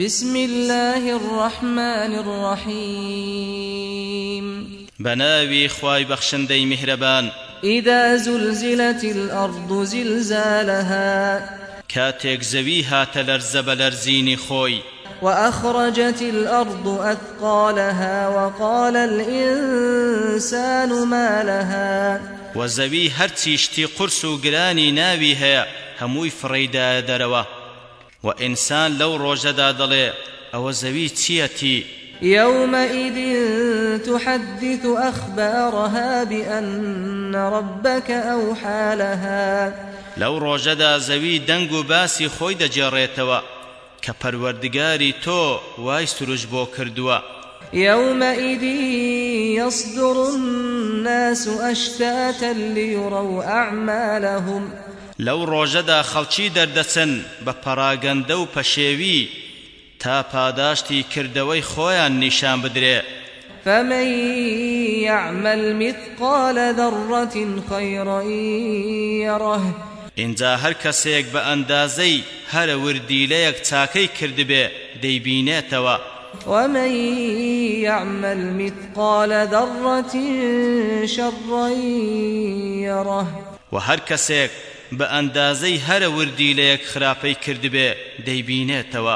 بسم الله الرحمن الرحيم بناوي خواي بخشندي مهربان إذا زلزلت الأرض زلزالها كاتك زويها تلرز بلرزين خوي وأخرجت الأرض أثقالها وقال الإنسان ما لها وزوي هرتي اشتي قرس قراني ناوي هيا هموي فريدا دروا و ئینسان لەو ڕۆژەدا دەڵێ ئەوە زەوی چیەتی يومئذ تحدث أخبارها بأن ربك أوحى لها لو روجدا زوي دنگو باسي خوي دجاريتوا كپروردگاري تو واي سروج بو كردوا يومئذ يصدر الناس أشتاتا ليروا أعمالهم لەو ڕۆژەدا خەڵکی دەردەچن بە پەراگەندە و پەشێوی تا پاداشتی کردەوەی خۆیان نیشان بدرێ فمن يعمل مثقال ذرة خيرا يره اینجا هەر کەسێک بە ئەندازەی هەرە وردیلەیەک چاکەی کردبێ دەیبینێتەوە ومن يعمل مثقال ذرة شرا يره و هەر کەسێک بە ئەندازەی هەرە وردی لە یەک خراپەی کردبێ دەیبینێتەوە